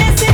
this is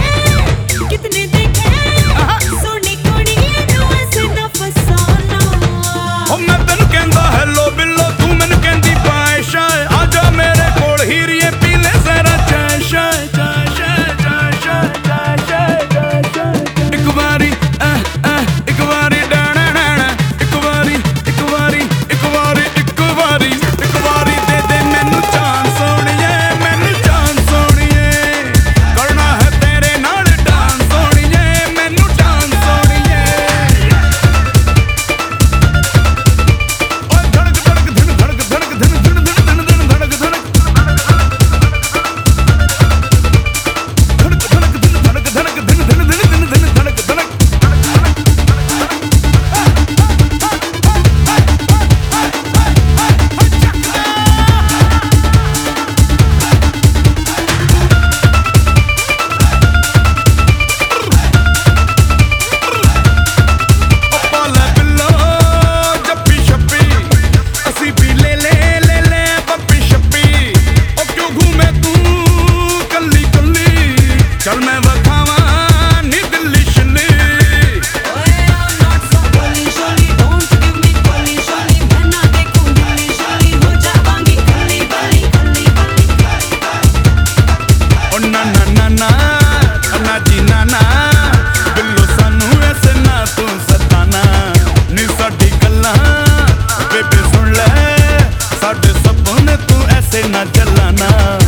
ਚੱਲ ਮੈਂ ਵਖਾਵਾਂ ਨੀ ਦਿਲਿਸ਼ ਨੇ ਨਾ ਨਾ ਨਾ ਨਾ ਨਾ ਜੀ ਨਾ ਨਾ ਬਿੱਲੋ ਸਾਨੂੰ ਐਸੇ ਨਾ ਤੂੰ ਸਤਾਨਾ ਨੀ ਸਾਡੀ ਗੱਲਾਂ ਬੇਬੇ ਸੁਣ ਲੈ ਸਾਡੇ ਸਭ ਨੇ ਤੂੰ ਐਸੇ ਨਾ ਚੱਲਣਾ